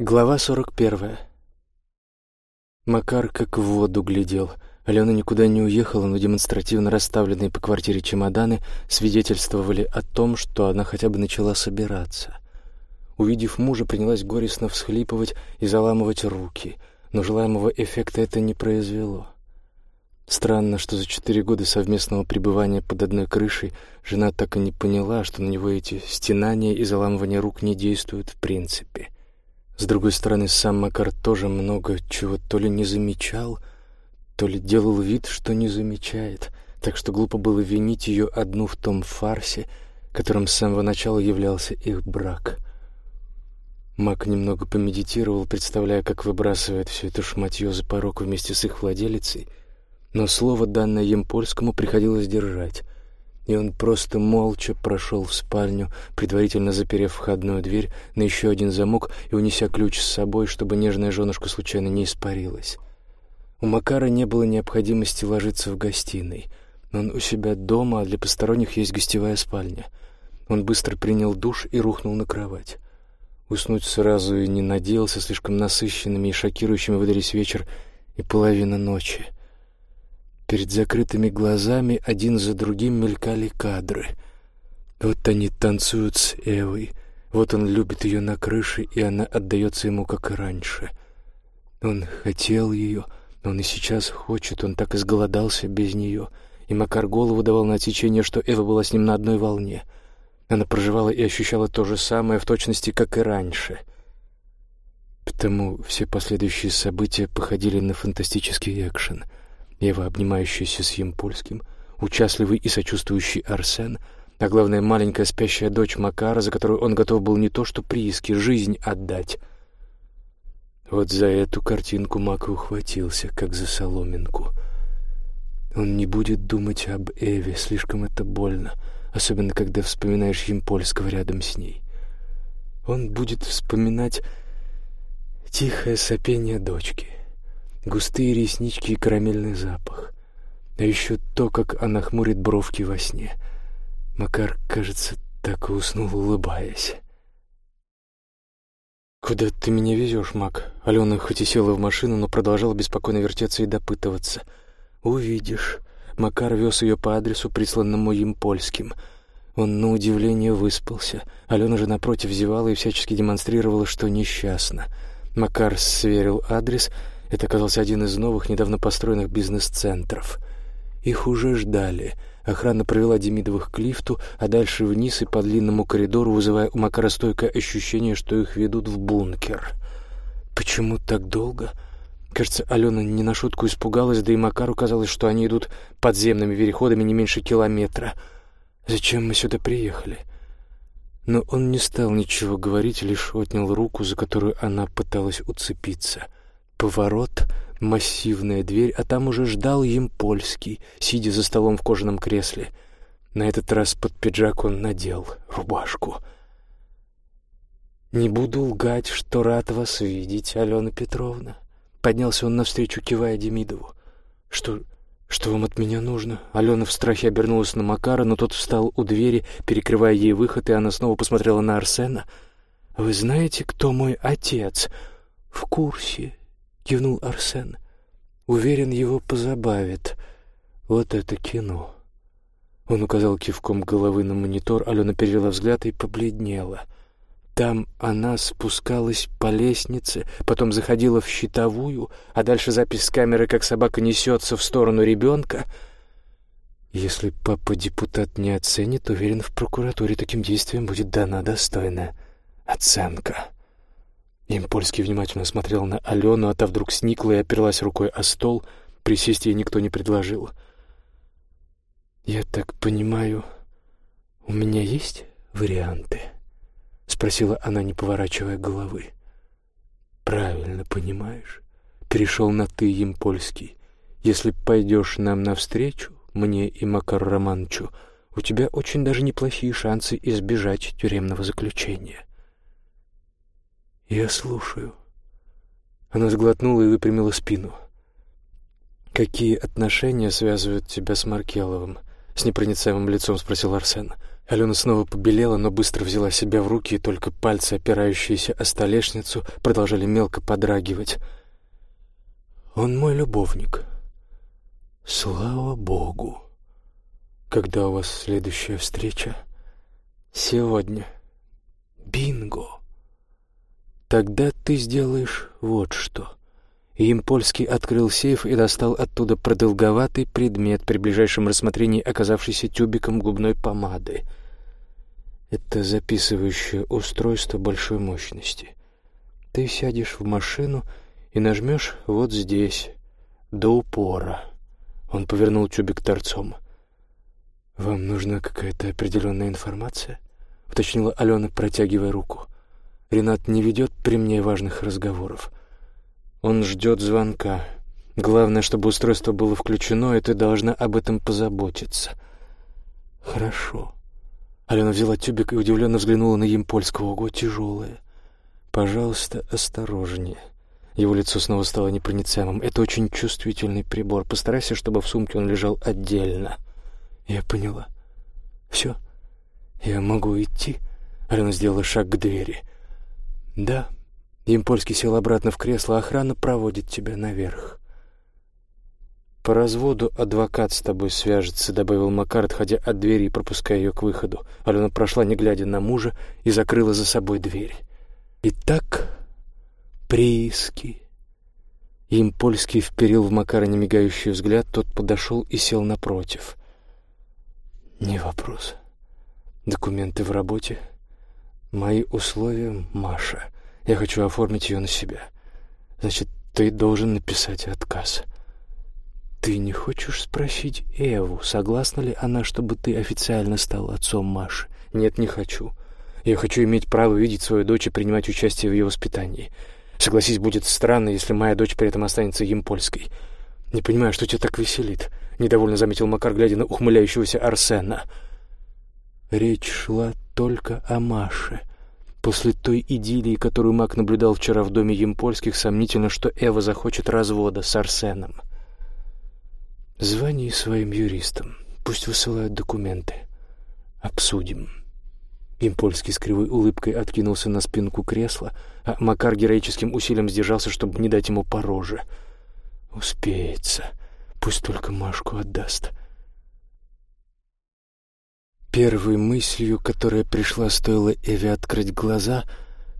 Глава сорок первая. Макар как в воду глядел. Алена никуда не уехала, но демонстративно расставленные по квартире чемоданы свидетельствовали о том, что она хотя бы начала собираться. Увидев мужа, принялась горестно всхлипывать и заламывать руки, но желаемого эффекта это не произвело. Странно, что за четыре года совместного пребывания под одной крышей жена так и не поняла, что на него эти стенания и заламывание рук не действуют в принципе. С другой стороны, сам Макар тоже много чего то ли не замечал, то ли делал вид, что не замечает, так что глупо было винить ее одну в том фарсе, которым с самого начала являлся их брак. Мак немного помедитировал, представляя, как выбрасывает все это шматье за порог вместе с их владелицей, но слово, данное им польскому, приходилось держать и он просто молча прошел в спальню, предварительно заперев входную дверь на еще один замок и унеся ключ с собой, чтобы нежная женушка случайно не испарилась. У Макара не было необходимости ложиться в гостиной. Он у себя дома, а для посторонних есть гостевая спальня. Он быстро принял душ и рухнул на кровать. Уснуть сразу и не надеялся, слишком насыщенными и шокирующими выдались вечер и половина ночи. Перед закрытыми глазами один за другим мелькали кадры. Вот они танцуют с Эвой, вот он любит ее на крыше, и она отдается ему, как и раньше. Он хотел ее, он и сейчас хочет, он так изголодался без нее. И Макар голову давал на отсечение, что Эва была с ним на одной волне. Она проживала и ощущала то же самое в точности, как и раньше. Потому все последующие события походили на фантастический экшен — Ева, обнимающаяся с Емпольским, участливый и сочувствующий Арсен, а главное, маленькая спящая дочь Макара, за которую он готов был не то что прииски, жизнь отдать. Вот за эту картинку Мак ухватился, как за соломинку. Он не будет думать об Эве, слишком это больно, особенно когда вспоминаешь Емпольского рядом с ней. Он будет вспоминать тихое сопение дочки — густые реснички и карамельный запах. А еще то, как она хмурит бровки во сне. Макар, кажется, так и уснул, улыбаясь. «Куда ты меня везешь, Мак?» Алена хоть и села в машину, но продолжала беспокойно вертеться и допытываться. «Увидишь». Макар вез ее по адресу, присланному им польским. Он, на удивление, выспался. Алена же, напротив, зевала и всячески демонстрировала, что несчастна. Макар сверил адрес — это оказался один из новых, недавно построенных бизнес-центров. Их уже ждали. Охрана провела Демидовых к лифту, а дальше вниз и по длинному коридору, вызывая у Макара стойкое ощущение, что их ведут в бункер. Почему так долго? Кажется, Алена не на шутку испугалась, да и Макару казалось, что они идут подземными переходами не меньше километра. Зачем мы сюда приехали? Но он не стал ничего говорить, лишь отнял руку, за которую она пыталась уцепиться — Поворот, массивная дверь, а там уже ждал им польский, сидя за столом в кожаном кресле. На этот раз под пиджак он надел рубашку. «Не буду лгать, что рад вас видеть, Алена Петровна». Поднялся он навстречу, кивая Демидову. «Что... что вам от меня нужно?» Алена в страхе обернулась на Макара, но тот встал у двери, перекрывая ей выход, и она снова посмотрела на Арсена. «Вы знаете, кто мой отец?» «В курсе», — кивнул Арсен. «Уверен, его позабавит. Вот это кино». Он указал кивком головы на монитор, Алена перевела взгляд и побледнела. Там она спускалась по лестнице, потом заходила в щитовую, а дальше запись с камеры, как собака несется в сторону ребенка. Если папа-депутат не оценит, уверен, в прокуратуре таким действием будет дана достойная оценка. Импольский внимательно смотрел на Алену, а та вдруг сникла и оперлась рукой о стол. Присесть ей никто не предложил. «Я так понимаю, у меня есть варианты?» — спросила она, не поворачивая головы. «Правильно понимаешь. Перешел на «ты» Импольский. Если пойдешь нам навстречу, мне и Макару Романовичу, у тебя очень даже неплохие шансы избежать тюремного заключения». «Я слушаю». Она сглотнула и выпрямила спину. «Какие отношения связывают тебя с Маркеловым?» — с непроницаемым лицом спросил Арсен. Алена снова побелела, но быстро взяла себя в руки, и только пальцы, опирающиеся о столешницу, продолжали мелко подрагивать. «Он мой любовник. Слава Богу! Когда у вас следующая встреча?» «Сегодня. Бинго! Тогда ты сделаешь вот что». Импольский открыл сейф и достал оттуда продолговатый предмет, при ближайшем рассмотрении оказавшийся тюбиком губной помады. Это записывающее устройство большой мощности. Ты сядешь в машину и нажмешь вот здесь, до упора. Он повернул тюбик торцом. «Вам нужна какая-то определенная информация?» — уточнила Алена, протягивая руку. «Ренат не ведет при мне важных разговоров». Он ждет звонка. Главное, чтобы устройство было включено, и ты должна об этом позаботиться. Хорошо. Алена взяла тюбик и удивленно взглянула на Емпольского. Ого, тяжелое. Пожалуйста, осторожнее. Его лицо снова стало непроницаемым. Это очень чувствительный прибор. Постарайся, чтобы в сумке он лежал отдельно. Я поняла. Все. Я могу идти? Алена сделала шаг к двери. Да. Импольский сел обратно в кресло. Охрана проводит тебя наверх. «По разводу адвокат с тобой свяжется», — добавил Макар, отходя от двери и пропуская ее к выходу. Алена прошла, не глядя на мужа, и закрыла за собой дверь. «Итак, прииски». Импольский вперил в Макара немигающий взгляд, тот подошел и сел напротив. «Не вопрос. Документы в работе. Мои условия, Маша. Я хочу оформить ее на себя. Значит, ты должен написать отказ. Ты не хочешь спросить Эву, согласна ли она, чтобы ты официально стал отцом Маши? Нет, не хочу. Я хочу иметь право видеть свою дочь и принимать участие в ее воспитании. Согласись, будет странно, если моя дочь при этом останется емпольской. Не понимаю, что тебя так веселит, недовольно заметил Макар, глядя на ухмыляющегося Арсена. Речь шла только о Маше. После той идиллии, которую Мак наблюдал вчера в доме Емпольских, сомнительно, что Эва захочет развода с Арсеном. Звони своим юристам. Пусть высылают документы. Обсудим. Импольский с кривой улыбкой откинулся на спинку кресла, а Макар героическим усилием сдержался, чтобы не дать ему по роже. Успеется. Пусть только Машку отдаст. — Первой мыслью, которая пришла, стоило Эве открыть глаза,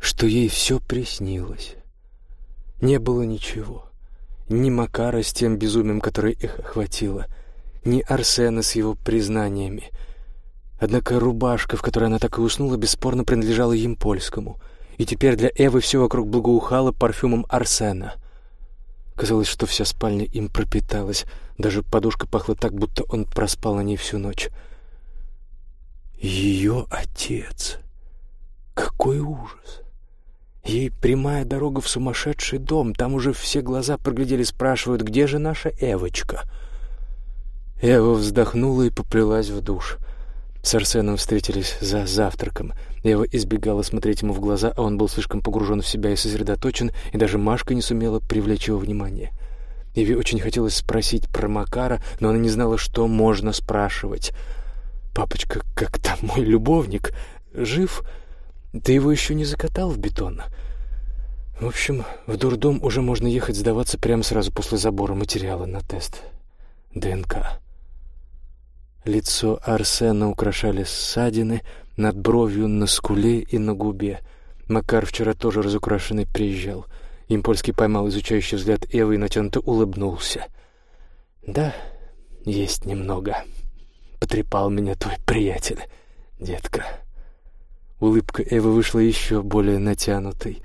что ей все приснилось. Не было ничего. Ни Макара с тем безумием, которое их охватило, ни Арсена с его признаниями. Однако рубашка, в которой она так и уснула, бесспорно принадлежала им польскому, и теперь для Эвы все вокруг благоухало парфюмом Арсена. Казалось, что вся спальня им пропиталась, даже подушка пахла так, будто он проспал на ней всю ночь. Ее отец. Какой ужас! Ей прямая дорога в сумасшедший дом. Там уже все глаза проглядели, спрашивают, где же наша Эвочка? Эва вздохнула и поплелась в душ. С Арсеном встретились за завтраком. Эва избегала смотреть ему в глаза, а он был слишком погружен в себя и сосредоточен, и даже Машка не сумела привлечь его внимание. Еве очень хотелось спросить про Макара, но она не знала, что можно спрашивать — «Папочка, как там мой любовник? Жив? Ты его еще не закатал в бетон?» В общем, в дурдом уже можно ехать сдаваться прямо сразу после забора материала на тест ДНК. Лицо Арсена украшали ссадины над бровью, на скуле и на губе. Макар вчера тоже разукрашенный приезжал. Импольский поймал изучающий взгляд Эвы и натянуто улыбнулся. «Да, есть немного» потрепал меня твой приятель, детка». Улыбка Эвы вышла еще более натянутой.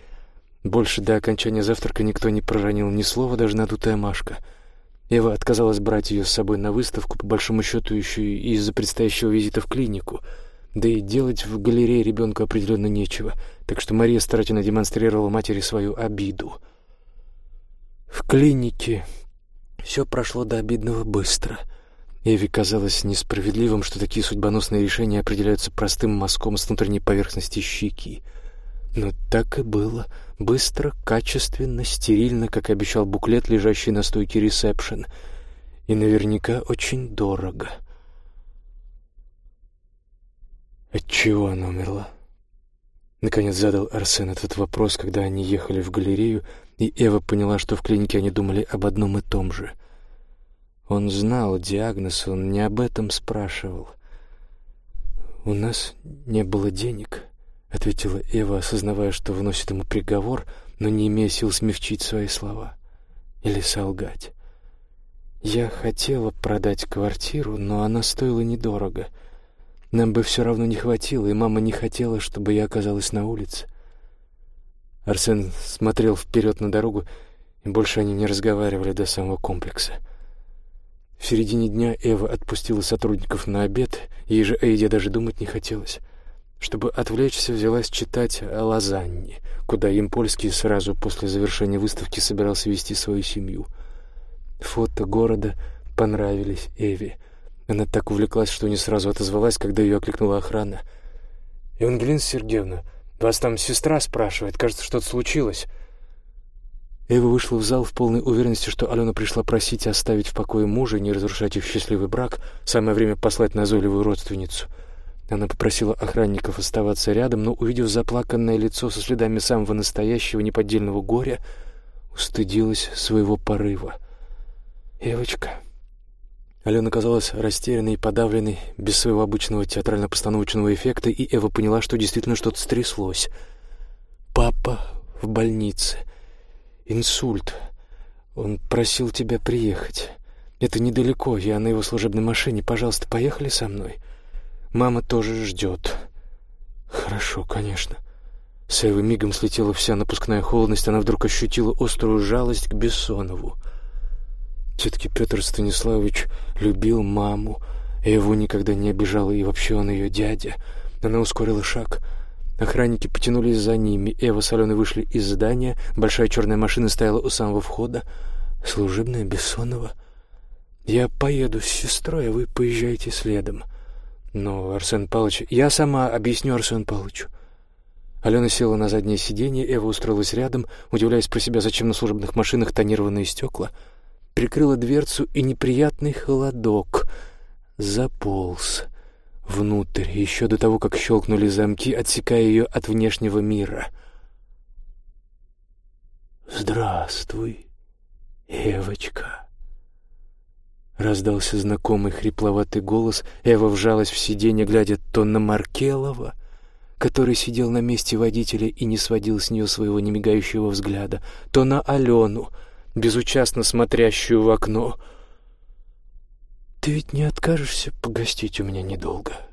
Больше до окончания завтрака никто не проронил ни слова, даже надутая Машка. Эва отказалась брать ее с собой на выставку, по большому счету еще и из-за предстоящего визита в клинику. Да и делать в галерее ребенку определенно нечего, так что Мария старательно демонстрировала матери свою обиду. В клинике все прошло до обидного быстро — Эви казалось несправедливым, что такие судьбоносные решения определяются простым мазком с внутренней поверхности щеки. Но так и было. Быстро, качественно, стерильно, как обещал буклет, лежащий на стойке ресепшн. И наверняка очень дорого. Отчего она умерла? Наконец задал Арсен этот вопрос, когда они ехали в галерею, и Эва поняла, что в клинике они думали об одном и том же. Он знал диагноз, он не об этом спрашивал. «У нас не было денег», — ответила Эва, осознавая, что выносит ему приговор, но не имея сил смягчить свои слова или солгать. «Я хотела продать квартиру, но она стоила недорого». Нам бы все равно не хватило, и мама не хотела, чтобы я оказалась на улице. Арсен смотрел вперед на дорогу, и больше они не разговаривали до самого комплекса. В середине дня Эва отпустила сотрудников на обед, ей же Эйде даже думать не хотелось. Чтобы отвлечься, взялась читать о Лозанне, куда Импольский сразу после завершения выставки собирался вести свою семью. Фото города понравились Эве — она так увлеклась, что не сразу отозвалась, когда ее окликнула охрана. «Евангелина Сергеевна, вас там сестра спрашивает. Кажется, что-то случилось». Эва вышла в зал в полной уверенности, что Алена пришла просить оставить в покое мужа и не разрушать их счастливый брак. Самое время послать назойливую родственницу. Она попросила охранников оставаться рядом, но, увидев заплаканное лицо со следами самого настоящего неподдельного горя, устыдилась своего порыва. «Евочка...» Алена казалась растерянной и подавленной, без своего обычного театрально-постановочного эффекта, и Эва поняла, что действительно что-то стряслось. «Папа в больнице. Инсульт. Он просил тебя приехать. Это недалеко, я на его служебной машине. Пожалуйста, поехали со мной. Мама тоже ждет». «Хорошо, конечно». С Эвы мигом слетела вся напускная холодность, она вдруг ощутила острую жалость к Бессонову. Все-таки Петр Станиславович любил маму, его никогда не обижал, и вообще он ее дядя. Она ускорила шаг. Охранники потянулись за ними. Эва с Аленой вышли из здания. Большая черная машина стояла у самого входа. Служебная Бессонова. «Я поеду с сестрой, а вы поезжайте следом». «Но, Арсен Павлович...» «Я сама объясню Арсену Павловичу». Алена села на заднее сиденье, Эва устроилась рядом, удивляясь про себя, зачем на служебных машинах тонированные стекла — прикрыла дверцу, и неприятный холодок заполз внутрь, еще до того, как щелкнули замки, отсекая ее от внешнего мира. «Здравствуй, Эвочка!» Раздался знакомый хрипловатый голос. Эва вжалась в сиденье, глядя то на Маркелова, который сидел на месте водителя и не сводил с нее своего немигающего взгляда, то на Алену, безучастно смотрящую в окно. «Ты ведь не откажешься погостить у меня недолго?»